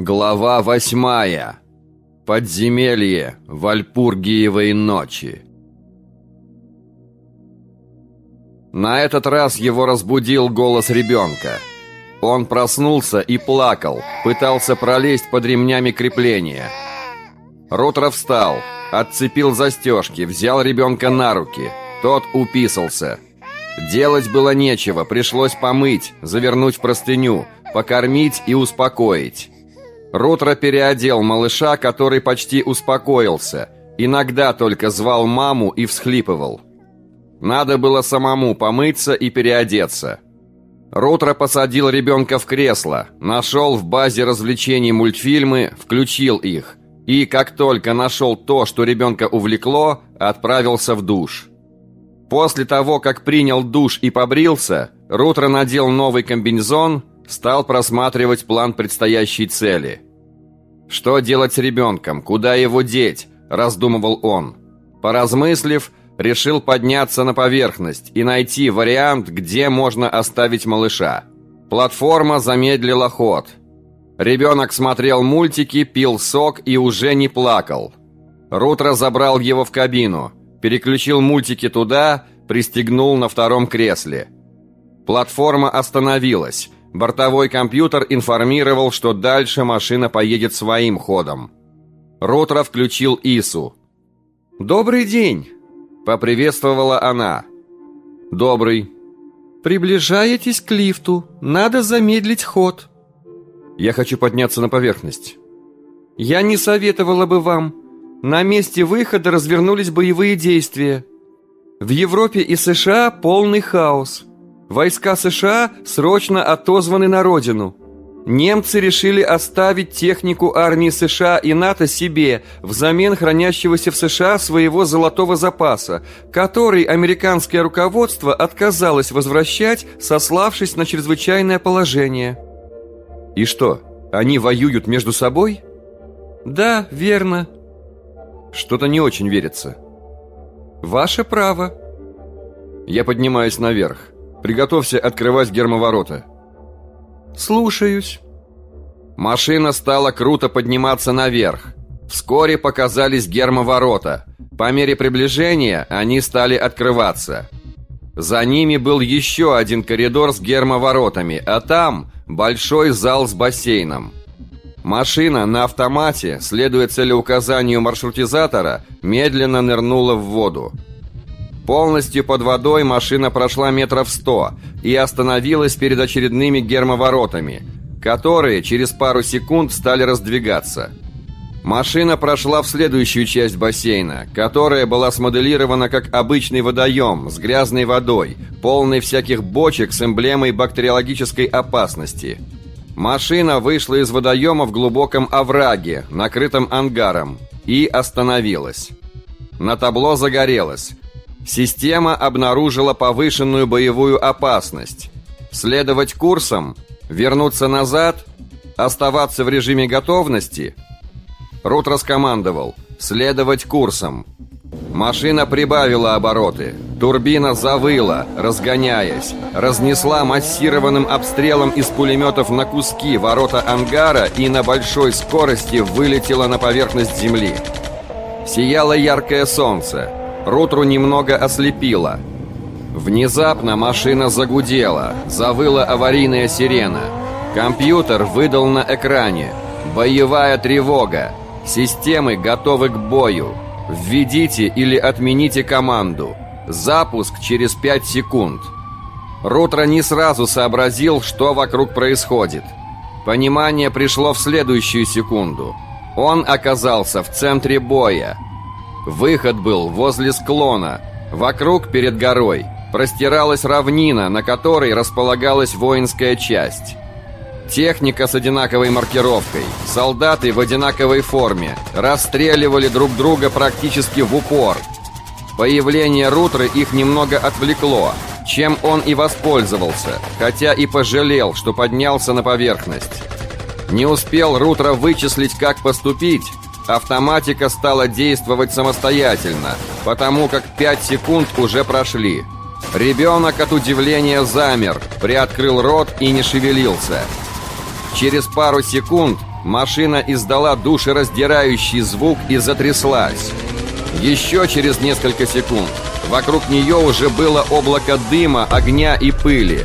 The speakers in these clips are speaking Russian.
Глава восьмая. Подземелье Вальпургиевой ночи. На этот раз его разбудил голос ребенка. Он проснулся и плакал, пытался пролезть под ремнями крепления. Рутро встал, отцепил застежки, взял ребенка на руки. Тот уписался. Делать было нечего, пришлось помыть, завернуть в простыню, покормить и успокоить. Рутро переодел малыша, который почти успокоился. Иногда только звал маму и всхлипывал. Надо было самому помыться и переодеться. Рутро посадил ребенка в кресло, нашел в базе развлечений мультфильмы, включил их. И как только нашел то, что ребенка увлекло, отправился в душ. После того, как принял душ и побрился, Рутро надел новый комбинезон, стал просматривать план предстоящей цели. «Что делать с ребенком? Куда его деть?» – раздумывал он. Поразмыслив, решил подняться на поверхность и найти вариант, где можно оставить малыша. Платформа замедлила ход. Ребенок смотрел мультики, пил сок и уже не плакал. Рутро забрал его в кабину, переключил мультики туда, пристегнул на втором кресле. Платформа остановилась. Бортовой компьютер информировал, что дальше машина поедет своим ходом. Рутро включил ИСУ. «Добрый день!» – поприветствовала она. «Добрый». «Приближаетесь к лифту. Надо замедлить ход». «Я хочу подняться на поверхность». «Я не советовала бы вам. На месте выхода развернулись боевые действия. В Европе и США полный хаос. Войска США срочно отозваны на родину. Немцы решили оставить технику армии США и НАТО себе взамен хранящегося в США своего золотого запаса, который американское руководство отказалось возвращать, сославшись на чрезвычайное положение. И что, они воюют между собой? Да, верно. Что-то не очень верится. Ваше право. Я поднимаюсь наверх. Приготовься открывать гермоворота. Слушаюсь. Машина стала круто подниматься наверх. Вскоре показались гермоворота. По мере приближения они стали открываться. За ними был еще один коридор с гермоворотами, а там большой зал с бассейном. Машина на автомате, следуя целеуказанию маршрутизатора, медленно нырнула в воду. Полностью под водой машина прошла метров сто и остановилась перед очередными гермоворотами, которые через пару секунд стали раздвигаться. Машина прошла в следующую часть бассейна, которая была смоделирована как обычный водоем с грязной водой, полный всяких бочек с эмблемой бактериологической опасности. Машина вышла из водоема в глубоком овраге, накрытом ангаром, и остановилась. На табло загорелось – Система обнаружила повышенную боевую опасность. Следовать курсом, вернуться назад, оставаться в режиме готовности. Рут раскомандовал «Следовать курсом». Машина прибавила обороты. Турбина завыла, разгоняясь. Разнесла массированным обстрелом из пулеметов на куски ворота ангара и на большой скорости вылетела на поверхность земли. Сияло яркое солнце. Рутру немного ослепило. Внезапно машина загудела, завыла аварийная сирена. Компьютер выдал на экране. Боевая тревога. Системы готовы к бою. Введите или отмените команду. Запуск через 5 секунд. Рутро не сразу сообразил, что вокруг происходит. Понимание пришло в следующую секунду. Он оказался в центре боя. Выход был возле склона. Вокруг, перед горой, простиралась равнина, на которой располагалась воинская часть. Техника с одинаковой маркировкой, солдаты в одинаковой форме, расстреливали друг друга практически в упор. Появление Рутры их немного отвлекло, чем он и воспользовался, хотя и пожалел, что поднялся на поверхность. Не успел Рутро вычислить, как поступить, автоматика стала действовать самостоятельно, потому как 5 секунд уже прошли. Ребенок от удивления замер, приоткрыл рот и не шевелился. Через пару секунд Машина издала душераздирающий звук и затряслась. Еще через несколько секунд вокруг нее уже было облако дыма, огня и пыли.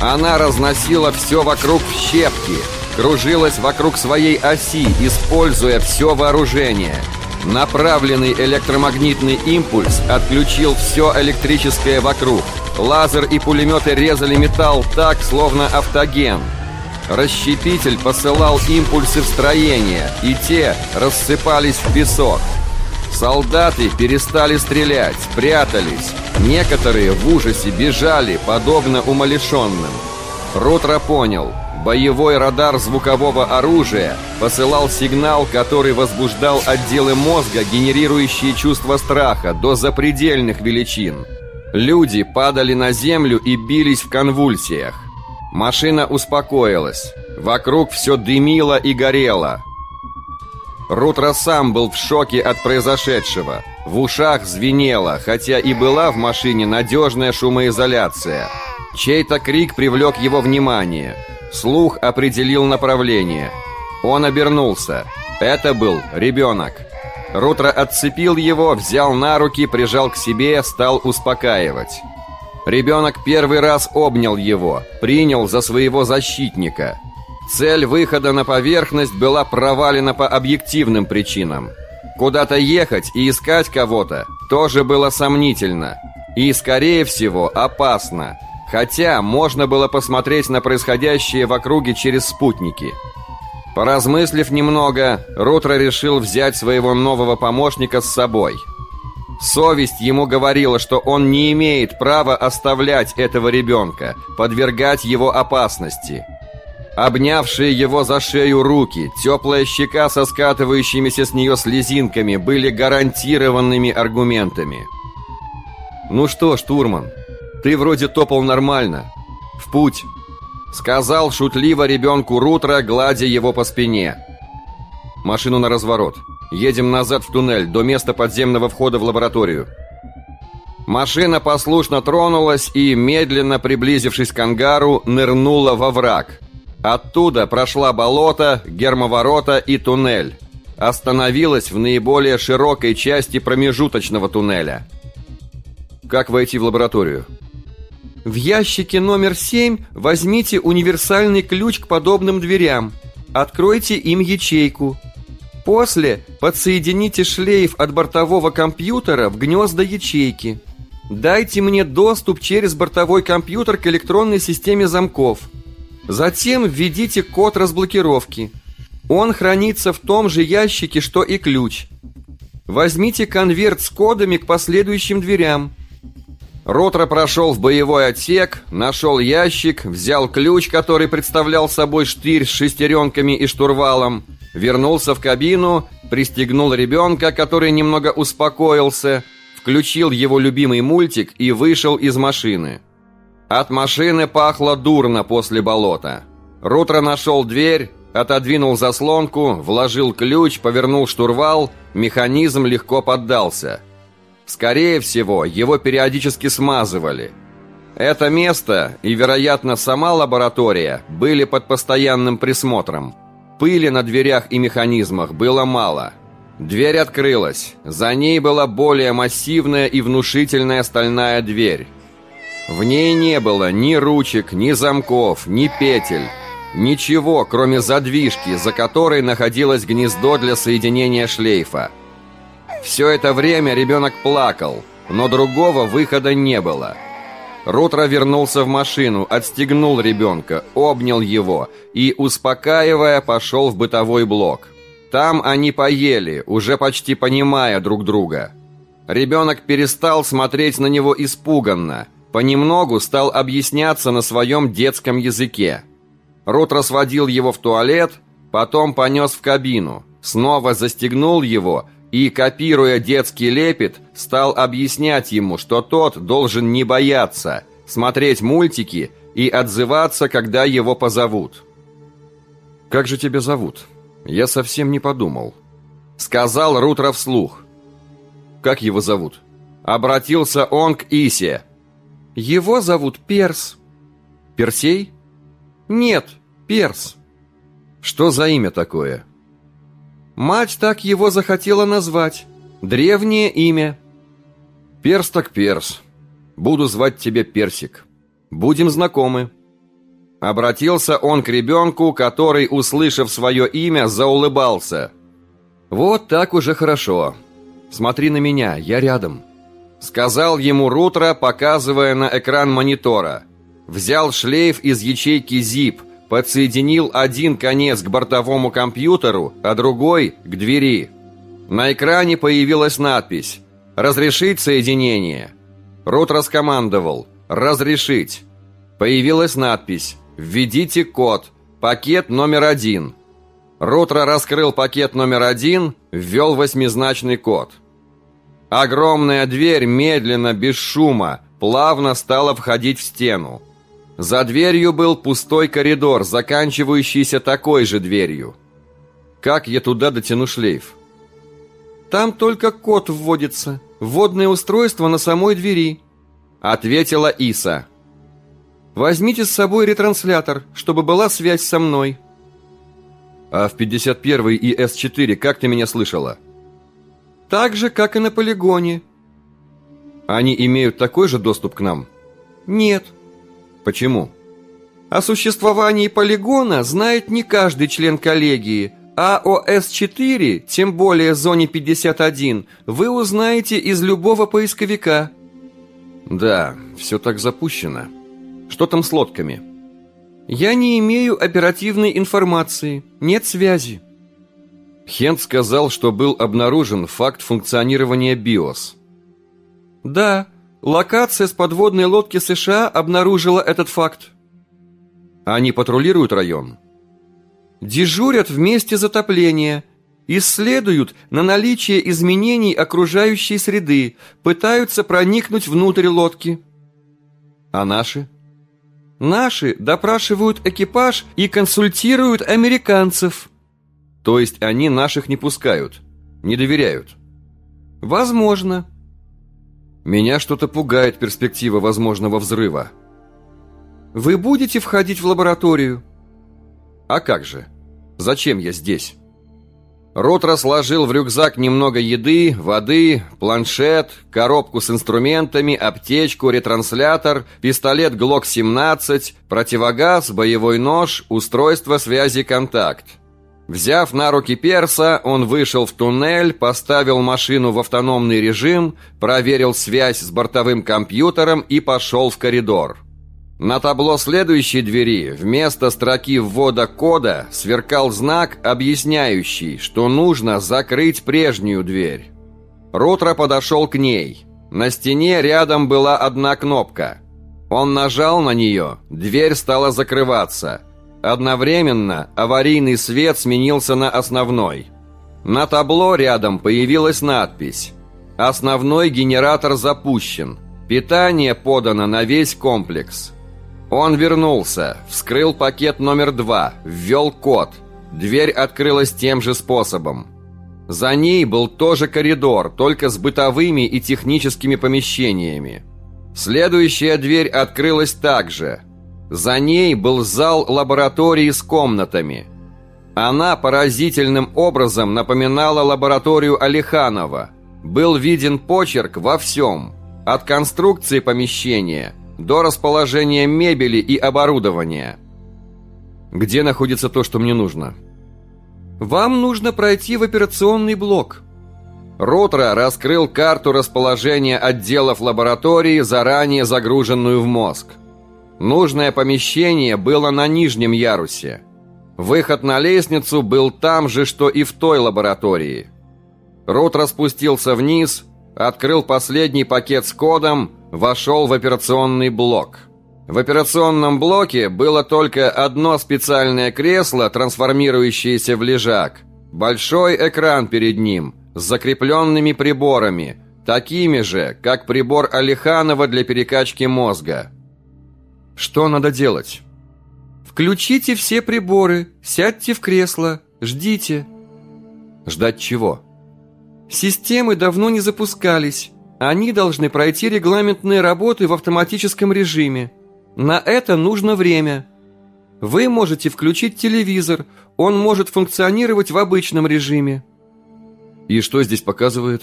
Она разносила все вокруг в щепки, кружилась вокруг своей оси, используя все вооружение. Направленный электромагнитный импульс отключил все электрическое вокруг. Лазер и пулеметы резали металл так, словно автоген. Расщепитель посылал импульсы в строение, и те рассыпались в песок. Солдаты перестали стрелять, прятались. Некоторые в ужасе бежали, подобно умалишенным. Рутро понял, боевой радар звукового оружия посылал сигнал, который возбуждал отделы мозга, генерирующие чувство страха, до запредельных величин. Люди падали на землю и бились в конвульсиях. Машина успокоилась. Вокруг все дымило и горело. Рутро сам был в шоке от произошедшего. В ушах звенело, хотя и была в машине надежная шумоизоляция. Чей-то крик привлек его внимание. Слух определил направление. Он обернулся. Это был ребенок. Рутро отцепил его, взял на руки, прижал к себе, стал успокаивать. Ребенок первый раз обнял его, принял за своего защитника. Цель выхода на поверхность была провалена по объективным причинам. Куда-то ехать и искать кого-то тоже было сомнительно. И, скорее всего, опасно. Хотя можно было посмотреть на происходящее в округе через спутники. Поразмыслив немного, Рутро решил взять своего нового помощника с собой – Совесть ему говорила, что он не имеет права оставлять этого ребенка, подвергать его опасности. Обнявшие его за шею руки, теплая щека со скатывающимися с нее слезинками были гарантированными аргументами. «Ну что, штурман, ты вроде топал нормально. В путь!» Сказал шутливо ребенку Рутро, гладя его по спине. «Машину на разворот!» Едем назад в туннель, до места подземного входа в лабораторию. Машина послушно тронулась и, медленно приблизившись к ангару, нырнула во враг. Оттуда прошла болото, гермоворота и туннель. Остановилась в наиболее широкой части промежуточного туннеля. Как войти в лабораторию? В ящике номер 7 возьмите универсальный ключ к подобным дверям. Откройте им ячейку. После подсоедините шлейф от бортового компьютера в гнезда ячейки. Дайте мне доступ через бортовой компьютер к электронной системе замков. Затем введите код разблокировки. Он хранится в том же ящике, что и ключ. Возьмите конверт с кодами к последующим дверям. Ротро прошел в боевой отсек, нашел ящик, взял ключ, который представлял собой штырь с шестеренками и штурвалом, вернулся в кабину, пристегнул ребенка, который немного успокоился, включил его любимый мультик и вышел из машины. От машины пахло дурно после болота. Рутро нашел дверь, отодвинул заслонку, вложил ключ, повернул штурвал, механизм легко поддался. Скорее всего, его периодически смазывали. Это место и, вероятно, сама лаборатория были под постоянным присмотром. Пыли на дверях и механизмах было мало. Дверь открылась. За ней была более массивная и внушительная стальная дверь. В ней не было ни ручек, ни замков, ни петель. Ничего, кроме задвижки, за которой находилось гнездо для соединения шлейфа. Все это время ребенок плакал, но другого выхода не было. Рутро вернулся в машину, отстегнул ребенка, обнял его и, успокаивая, пошел в бытовой блок. Там они поели, уже почти понимая друг друга. Ребенок перестал смотреть на него испуганно, понемногу стал объясняться на своем детском языке. Рутро сводил его в туалет, потом понес в кабину, снова застегнул его и, копируя детский лепет, стал объяснять ему, что тот должен не бояться, смотреть мультики и отзываться, когда его позовут. «Как же тебя зовут? Я совсем не подумал», — сказал Рутро вслух. «Как его зовут?» Обратился он к Исе. «Его зовут Перс». «Персей?» «Нет, Перс». Что за имя такое? Мать так его захотела назвать. Древнее имя. Перс так перс. Буду звать тебя Персик. Будем знакомы. Обратился он к ребенку, который, услышав свое имя, заулыбался. Вот так уже хорошо. Смотри на меня, я рядом. Сказал ему Рутро, показывая на экран монитора. Взял шлейф из ячейки ZIP, подсоединил один конец к бортовому компьютеру, а другой к двери. На экране появилась надпись «Разрешить соединение». Рут раскомандовал «Разрешить». Появилась надпись «Введите код. Пакет номер один». Рутро раскрыл пакет номер один, ввел восьмизначный код. Огромная дверь медленно, без шума, плавно стала входить в стену. За дверью был пустой коридор, заканчивающийся такой же дверью. Как я туда дотяну шлейф? Там только код вводится. Вводное устройство на самой двери. Ответила Иса. Возьмите с собой ретранслятор, чтобы была связь со мной. А в 51 и С4 как ты меня слышала? Так же, как и на полигоне. Они имеют такой же доступ к нам? Нет. Почему? О существовании полигона знает не каждый член коллегии, а о С4, тем более зоне 51, вы узнаете из любого поисковика. Да, все так запущено. Что там с лодками? Я не имею оперативной информации, нет связи. Хент сказал, что был обнаружен факт функционирования БИОС. Да, локация с подводной лодки США обнаружила этот факт. Они патрулируют район? Дежурят в месте затопления, исследуют на наличие изменений окружающей среды, пытаются проникнуть внутрь лодки. А наши? Наши допрашивают экипаж и консультируют американцев. То есть они наших не пускают, не доверяют? Возможно. Меня что-то пугает перспектива возможного взрыва. Вы будете входить в лабораторию? А как же? Зачем я здесь? Ротро сложил в рюкзак немного еды, воды, планшет, коробку с инструментами, аптечку, ретранслятор, пистолет ГЛОК-17, противогаз, боевой нож, устройство связи «Контакт». Взяв на руки перса, он вышел в туннель, поставил машину в автономный режим, проверил связь с бортовым компьютером и пошел в коридор. На табло следующей двери вместо строки ввода кода сверкал знак, объясняющий, что нужно закрыть прежнюю дверь. Рутро подошел к ней. На стене рядом была одна кнопка. Он нажал на нее, дверь стала закрываться – Одновременно аварийный свет сменился на основной. На табло рядом появилась надпись «Основной генератор запущен. Питание подано на весь комплекс». Он вернулся, вскрыл пакет номер два, ввел код. Дверь открылась тем же способом. За ней был тоже коридор, только с бытовыми и техническими помещениями. Следующая дверь открылась также – за ней был зал лаборатории с комнатами. Она поразительным образом напоминала лабораторию Алиханова. Был виден почерк во всем, от конструкции помещения до расположения мебели и оборудования. Где находится то, что мне нужно? Вам нужно пройти в операционный блок. Рутро раскрыл карту расположения отделов лаборатории, заранее загруженную в мозг. Нужное помещение было на нижнем ярусе. Выход на лестницу был там же, что и в той лаборатории. Рут распустился вниз, открыл последний пакет с кодом, вошел в операционный блок. В операционном блоке было только одно специальное кресло, трансформирующееся в лежак. Большой экран перед ним, с закрепленными приборами, такими же, как прибор Алиханова для перекачки мозга. Что надо делать? Включите все приборы, сядьте в кресло, ждите. Ждать чего? Системы давно не запускались. Они должны пройти регламентные работы в автоматическом режиме. На это нужно время. Вы можете включить телевизор, он может функционировать в обычном режиме. И что здесь показывает?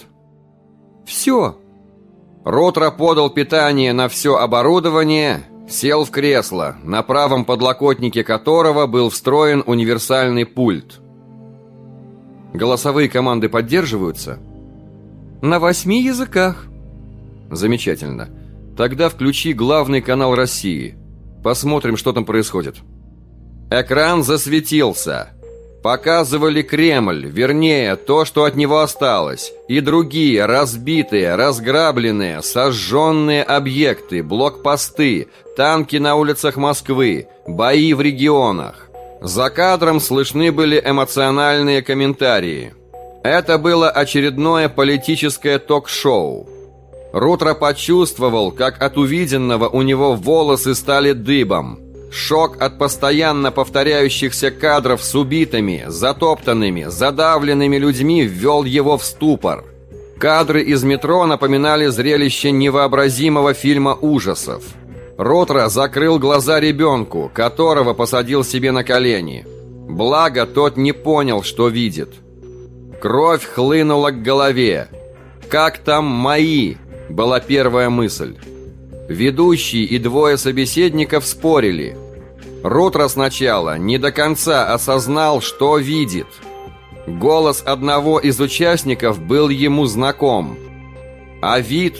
Все. Ротро подал питание на все оборудование, сел в кресло, на правом подлокотнике которого был встроен универсальный пульт. Голосовые команды поддерживаются? На восьми языках. Замечательно. Тогда включи главный канал России. Посмотрим, что там происходит. Экран засветился. Показывали Кремль, вернее, то, что от него осталось, и другие разбитые, разграбленные, сожженные объекты, блокпосты, танки на улицах Москвы, бои в регионах. За кадром слышны были эмоциональные комментарии. Это было очередное политическое ток-шоу. Рутро почувствовал, как от увиденного у него волосы стали дыбом – Шок от постоянно повторяющихся кадров с убитыми, затоптанными, задавленными людьми ввел его в ступор. Кадры из метро напоминали зрелище невообразимого фильма ужасов. Ротро закрыл глаза ребенку, которого посадил себе на колени. Благо, тот не понял, что видит. Кровь хлынула к голове. «Как там мои?» – была первая мысль. Ведущий и двое собеседников спорили. Рутро сначала не до конца осознал, что видит. Голос одного из участников был ему знаком. А вид...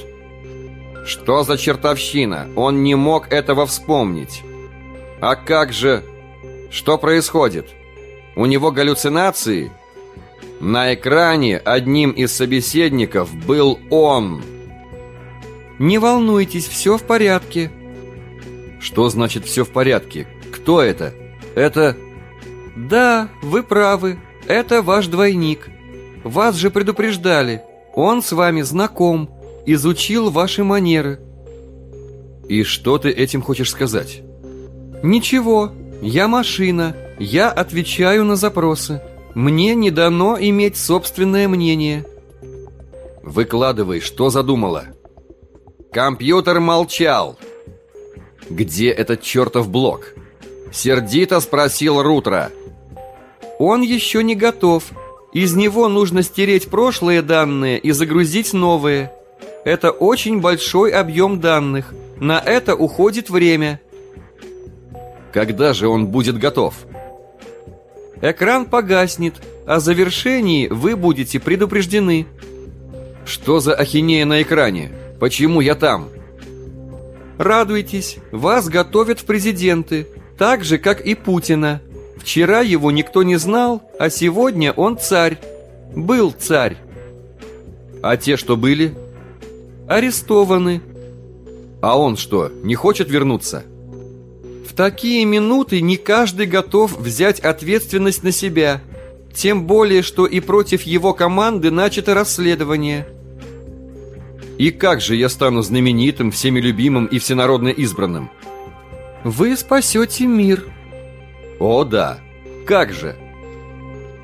Что за чертовщина? Он не мог этого вспомнить. А как же... Что происходит? У него галлюцинации? На экране одним из собеседников был он... «Не волнуйтесь, все в порядке». «Что значит «все в порядке»? Кто это? Это...» «Да, вы правы. Это ваш двойник. Вас же предупреждали. Он с вами знаком, изучил ваши манеры». «И что ты этим хочешь сказать?» «Ничего. Я машина. Я отвечаю на запросы. Мне не дано иметь собственное мнение». «Выкладывай, что задумала?» Компьютер молчал. «Где этот чертов блок?» Сердито спросил Рутро. «Он еще не готов. Из него нужно стереть прошлые данные и загрузить новые. Это очень большой объем данных. На это уходит время». «Когда же он будет готов?» «Экран погаснет. О завершении вы будете предупреждены». «Что за ахинея на экране?» Почему я там? Радуйтесь, вас готовят в президенты, так же, как и Путина. Вчера его никто не знал, а сегодня он царь. Был царь. А те, что были? Арестованы. А он что, не хочет вернуться? В такие минуты не каждый готов взять ответственность на себя. Тем более, что и против его команды начато расследование – и как же я стану знаменитым, всеми любимым и всенародно избранным? Вы спасете мир. О да, как же?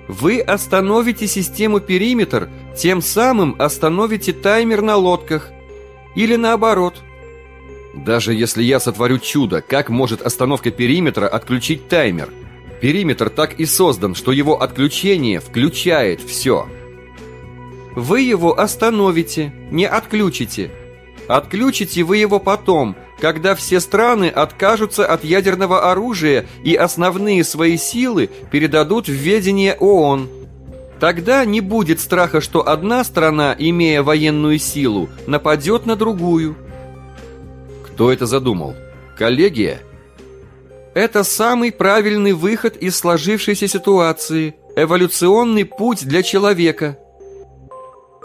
Вы остановите систему периметр, тем самым остановите таймер на лодках. Или наоборот. Даже если я сотворю чудо, как может остановка периметра отключить таймер? Периметр так и создан, что его отключение включает все. Вы его остановите, не отключите. Отключите вы его потом, когда все страны откажутся от ядерного оружия и основные свои силы передадут в ведение ООН. Тогда не будет страха, что одна страна, имея военную силу, нападет на другую. Кто это задумал? Коллегия? Это самый правильный выход из сложившейся ситуации. Эволюционный путь для человека –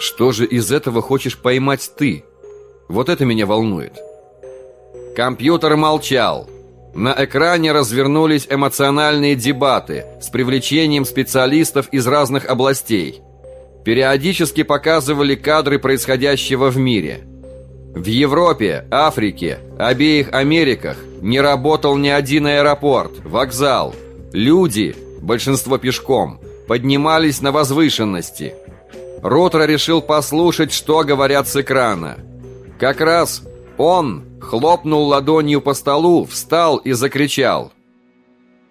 что же из этого хочешь поймать ты? Вот это меня волнует. Компьютер молчал. На экране развернулись эмоциональные дебаты с привлечением специалистов из разных областей. Периодически показывали кадры происходящего в мире. В Европе, Африке, обеих Америках не работал ни один аэропорт, вокзал. Люди, большинство пешком, поднимались на возвышенности – Ротро решил послушать, что говорят с экрана. Как раз он хлопнул ладонью по столу, встал и закричал.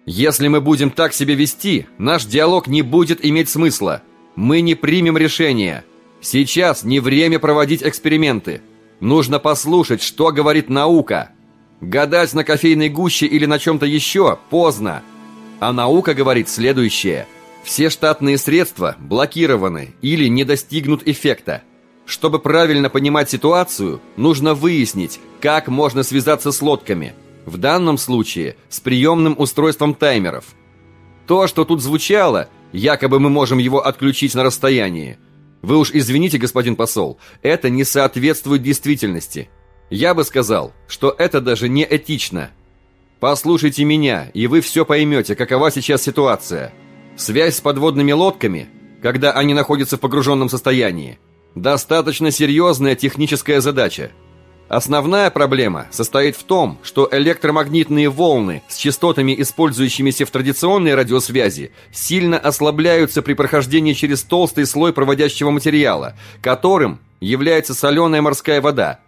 Если мы будем так себя вести, наш диалог не будет иметь смысла. Мы не примем решение. Сейчас не время проводить эксперименты. Нужно послушать, что говорит наука. Гадать на кофейной гуще или на чем-то еще поздно. А наука говорит следующее. Все штатные средства блокированы или не достигнут эффекта. Чтобы правильно понимать ситуацию, нужно выяснить, как можно связаться с лодками. В данном случае с приемным устройством таймеров. То, что тут звучало, якобы мы можем его отключить на расстоянии. Вы уж извините, господин посол, это не соответствует действительности. Я бы сказал, что это даже не этично. Послушайте меня, и вы все поймете, какова сейчас ситуация. Связь с подводными лодками, когда они находятся в погруженном состоянии, достаточно серьезная техническая задача. Основная проблема состоит в том, что электромагнитные волны с частотами, использующимися в традиционной радиосвязи, сильно ослабляются при прохождении через толстый слой проводящего материала, которым является соленая морская вода,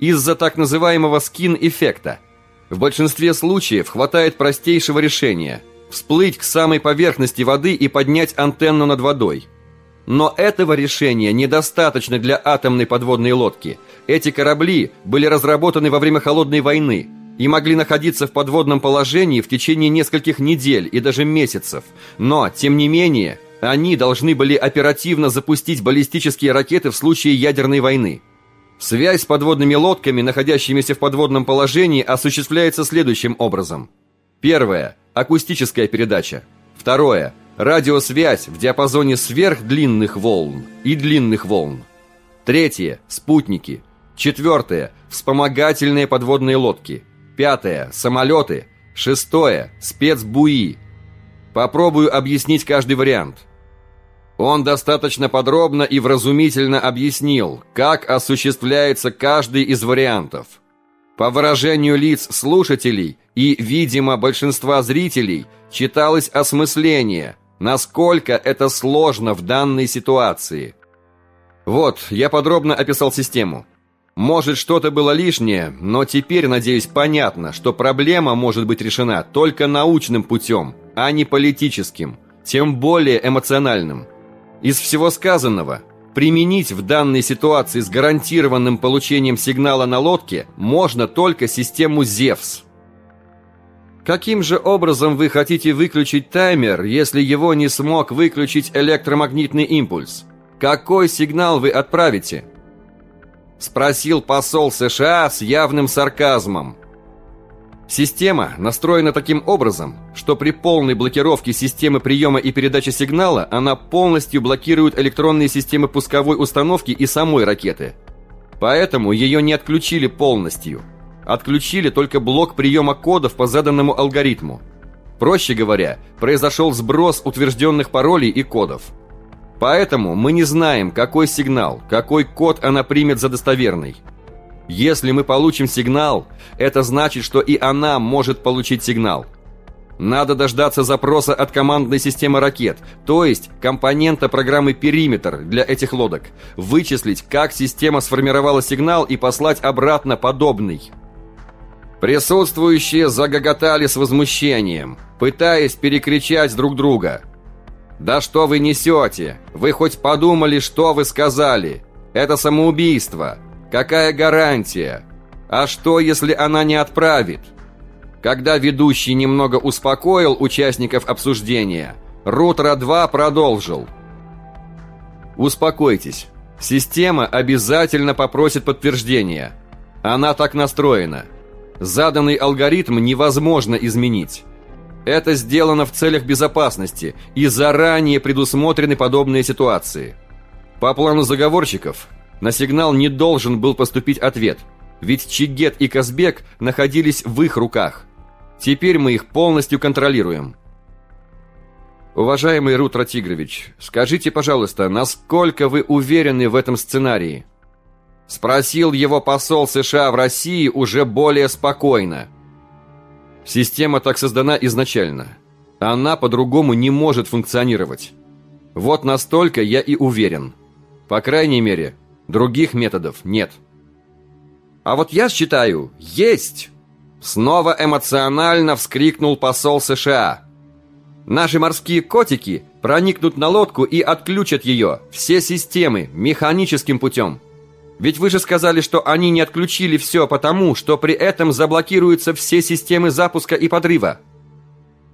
из-за так называемого скин-эффекта – в большинстве случаев хватает простейшего решения – всплыть к самой поверхности воды и поднять антенну над водой. Но этого решения недостаточно для атомной подводной лодки. Эти корабли были разработаны во время Холодной войны и могли находиться в подводном положении в течение нескольких недель и даже месяцев. Но, тем не менее, они должны были оперативно запустить баллистические ракеты в случае ядерной войны. Связь с подводными лодками, находящимися в подводном положении, осуществляется следующим образом. Первое – акустическая передача. Второе – радиосвязь в диапазоне сверхдлинных волн и длинных волн. Третье – спутники. Четвертое – вспомогательные подводные лодки. Пятое – самолеты. Шестое – спецбуи. Попробую объяснить каждый вариант – он достаточно подробно и вразумительно объяснил, как осуществляется каждый из вариантов. По выражению лиц слушателей и, видимо, большинства зрителей, читалось осмысление, насколько это сложно в данной ситуации. Вот, я подробно описал систему. Может, что-то было лишнее, но теперь, надеюсь, понятно, что проблема может быть решена только научным путем, а не политическим, тем более эмоциональным. Из всего сказанного, применить в данной ситуации с гарантированным получением сигнала на лодке можно только систему Зевс. Каким же образом вы хотите выключить таймер, если его не смог выключить электромагнитный импульс? Какой сигнал вы отправите? Спросил посол США с явным сарказмом. Система настроена таким образом, что при полной блокировке системы приема и передачи сигнала она полностью блокирует электронные системы пусковой установки и самой ракеты. Поэтому ее не отключили полностью. Отключили только блок приема кодов по заданному алгоритму. Проще говоря, произошел сброс утвержденных паролей и кодов. Поэтому мы не знаем, какой сигнал, какой код она примет за достоверный. Если мы получим сигнал, это значит, что и она может получить сигнал. Надо дождаться запроса от командной системы ракет, то есть компонента программы «Периметр» для этих лодок, вычислить, как система сформировала сигнал и послать обратно подобный. Присутствующие загоготали с возмущением, пытаясь перекричать друг друга. «Да что вы несете? Вы хоть подумали, что вы сказали? Это самоубийство!» Какая гарантия? А что, если она не отправит? Когда ведущий немного успокоил участников обсуждения, Рутро-2 продолжил. Успокойтесь. Система обязательно попросит подтверждения. Она так настроена. Заданный алгоритм невозможно изменить. Это сделано в целях безопасности и заранее предусмотрены подобные ситуации. По плану заговорщиков, на сигнал не должен был поступить ответ, ведь Чигет и Казбек находились в их руках. Теперь мы их полностью контролируем. Уважаемый Рутро Тигрович, скажите, пожалуйста, насколько вы уверены в этом сценарии? Спросил его посол США в России уже более спокойно. Система так создана изначально. Она по-другому не может функционировать. Вот настолько я и уверен. По крайней мере, Других методов нет. А вот я считаю, есть! Снова эмоционально вскрикнул посол США. Наши морские котики проникнут на лодку и отключат ее, все системы, механическим путем. Ведь вы же сказали, что они не отключили все потому, что при этом заблокируются все системы запуска и подрыва.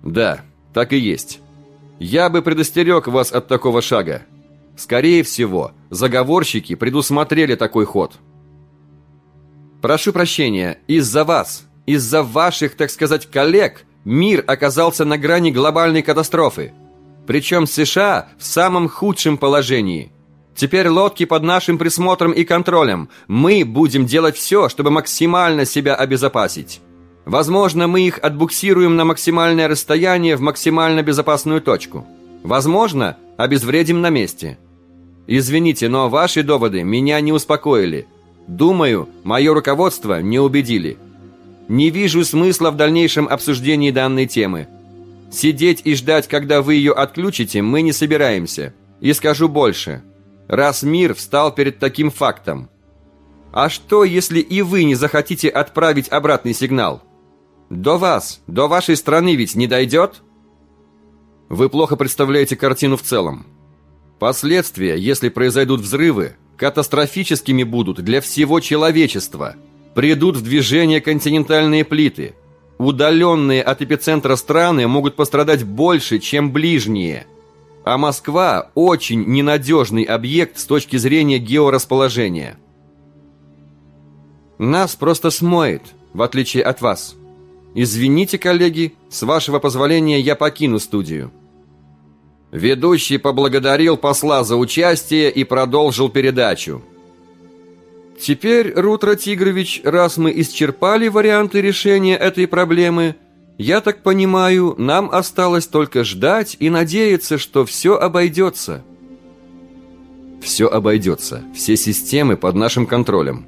Да, так и есть. Я бы предостерег вас от такого шага. Скорее всего, заговорщики предусмотрели такой ход. Прошу прощения, из-за вас, из-за ваших, так сказать, коллег, мир оказался на грани глобальной катастрофы. Причем США в самом худшем положении. Теперь лодки под нашим присмотром и контролем. Мы будем делать все, чтобы максимально себя обезопасить. Возможно, мы их отбуксируем на максимальное расстояние в максимально безопасную точку. Возможно, обезвредим на месте. Извините, но ваши доводы меня не успокоили. Думаю, мое руководство не убедили. Не вижу смысла в дальнейшем обсуждении данной темы. Сидеть и ждать, когда вы ее отключите, мы не собираемся. И скажу больше. Раз мир встал перед таким фактом. А что, если и вы не захотите отправить обратный сигнал? До вас, до вашей страны ведь не дойдет? Вы плохо представляете картину в целом. Последствия, если произойдут взрывы, катастрофическими будут для всего человечества. Придут в движение континентальные плиты – Удаленные от эпицентра страны могут пострадать больше, чем ближние. А Москва – очень ненадежный объект с точки зрения георасположения. Нас просто смоет, в отличие от вас. Извините, коллеги, с вашего позволения я покину студию. Ведущий поблагодарил посла за участие и продолжил передачу. Теперь, Рутро Тигрович, раз мы исчерпали варианты решения этой проблемы, я так понимаю, нам осталось только ждать и надеяться, что все обойдется. Все обойдется. Все системы под нашим контролем.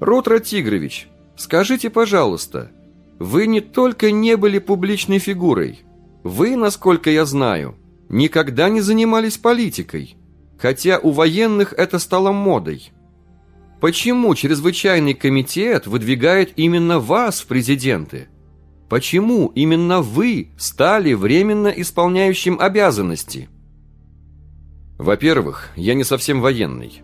Рутро Тигрович, скажите, пожалуйста, вы не только не были публичной фигурой, вы, насколько я знаю, никогда не занимались политикой, хотя у военных это стало модой. Почему чрезвычайный комитет выдвигает именно вас в президенты? Почему именно вы стали временно исполняющим обязанности? Во-первых, я не совсем военный.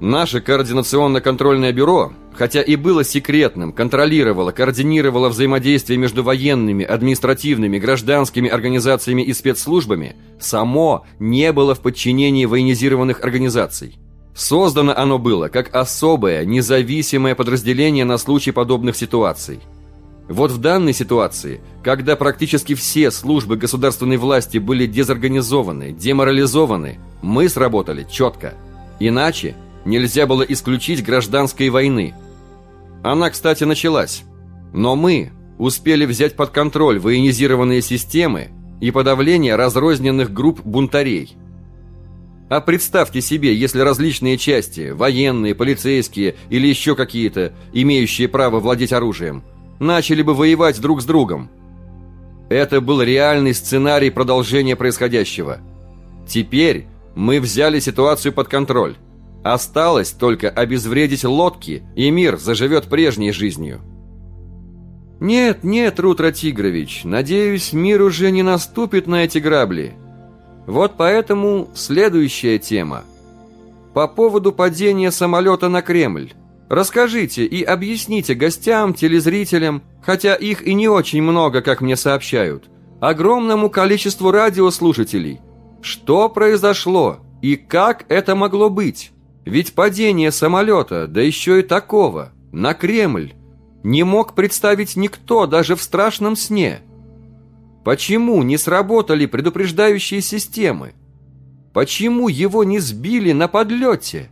Наше координационно-контрольное бюро, хотя и было секретным, контролировало, координировало взаимодействие между военными, административными, гражданскими организациями и спецслужбами, само не было в подчинении военизированных организаций. Создано оно было как особое, независимое подразделение на случай подобных ситуаций. Вот в данной ситуации, когда практически все службы государственной власти были дезорганизованы, деморализованы, мы сработали четко. Иначе нельзя было исключить гражданской войны. Она, кстати, началась. Но мы успели взять под контроль военизированные системы и подавление разрозненных групп бунтарей – а представьте себе, если различные части, военные, полицейские или еще какие-то, имеющие право владеть оружием, начали бы воевать друг с другом. Это был реальный сценарий продолжения происходящего. Теперь мы взяли ситуацию под контроль. Осталось только обезвредить лодки, и мир заживет прежней жизнью. Нет, нет, Рутро Тигрович, надеюсь, мир уже не наступит на эти грабли. Вот поэтому следующая тема. По поводу падения самолета на Кремль. Расскажите и объясните гостям, телезрителям, хотя их и не очень много, как мне сообщают, огромному количеству радиослушателей, что произошло и как это могло быть. Ведь падение самолета, да еще и такого, на Кремль, не мог представить никто даже в страшном сне – Почему не сработали предупреждающие системы? Почему его не сбили на подлете?